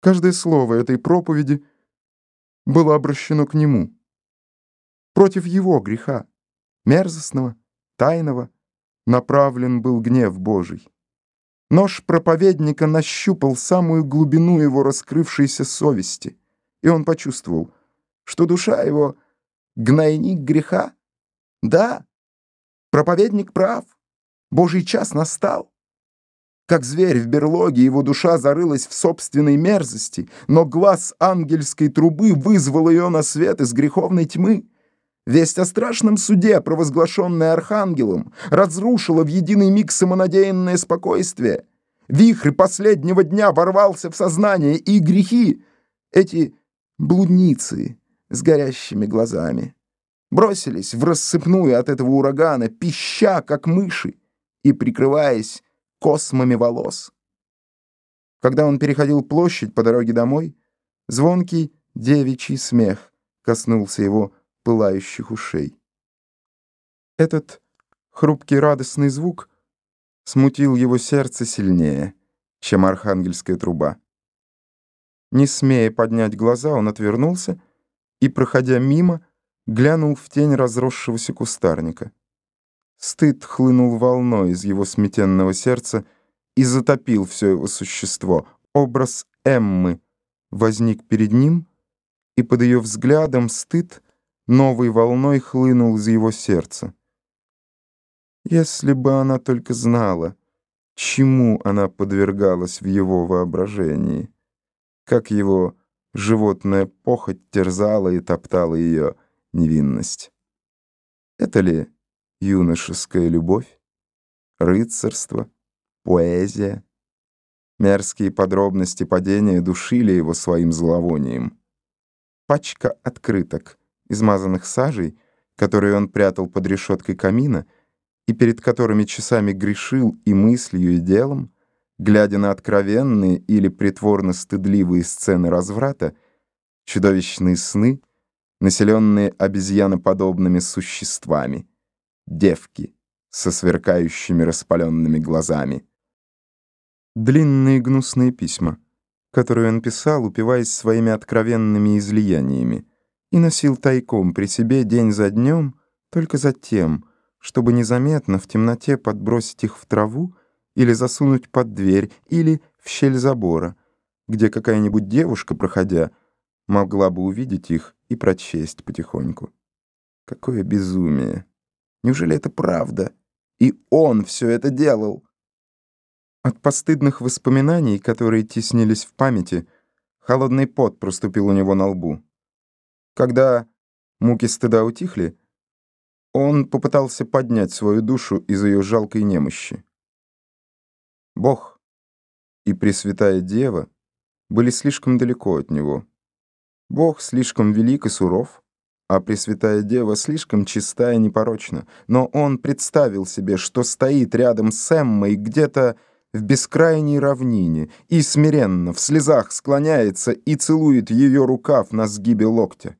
Каждое слово этой проповеди было обращено к нему. Против его греха, мерзостного, тайного, направлен был гнев Божий. Нож проповедника нащупал самую глубину его раскрывшейся совести, и он почувствовал, что душа его — гнойник греха. Да, проповедник прав, Божий час настал. Как зверь в берлоге, его душа зарылась в собственной мерзости, но глаз ангельской трубы вызвал ее на свет из греховной тьмы. Весть о страшном суде, провозглашенная архангелом, разрушила в единый миг самонадеянное спокойствие. Вихрь последнего дня ворвался в сознание, и грехи, эти блудницы с горящими глазами, бросились в рассыпную от этого урагана, пища, как мыши, и прикрываясь космами волос. Когда он переходил площадь по дороге домой, звонкий девичий смех коснулся его пылающих ушей. Этот хрупкий радостный звук смутил его сердце сильнее, чем архангельская труба. Не смея поднять глаза, он отвернулся и, проходя мимо, глянул в тень разросшегося кустарника. Стыд хлынул волной из его сметенного сердца и затопил все его существо. Образ Эммы возник перед ним, и под ее взглядом стыд новой волной хлынул из его сердца. Если бы она только знала, чему она подвергалась в его воображении, как его животная похоть терзала и топтала ее невинность. Это ли юношеская любовь, рыцарство, поэзия. Мерзкие подробности падения душили его своим зловонием. Пачка открыток, измазанных сажей, которые он прятал под решеткой камина, и перед которыми часами грешил и мыслью, и делом, глядя на откровенные или притворно-стыдливые сцены разврата, чудовищные сны, населенные обезьяноподобными существами — девки со сверкающими распаленными глазами. Длинные гнусные письма, которые он писал, упиваясь своими откровенными излияниями, и носил тайком при себе день за днем только за тем, чтобы незаметно в темноте подбросить их в траву или засунуть под дверь, или в щель забора, где какая-нибудь девушка, проходя, могла бы увидеть их и прочесть потихоньку. Какое безумие! Неужели это правда? И он все это делал? От постыдных воспоминаний, которые теснились в памяти, холодный пот проступил у него на лбу. Когда муки стыда утихли, он попытался поднять свою душу из ее жалкой немощи. Бог и Пресвятая Дева были слишком далеко от него. Бог слишком велик и суров, а Пресвятая Дева слишком чиста и непорочна. Но он представил себе, что стоит рядом с Эммой где-то в бескрайней равнине и смиренно, в слезах склоняется и целует ее рукав на сгибе локтя.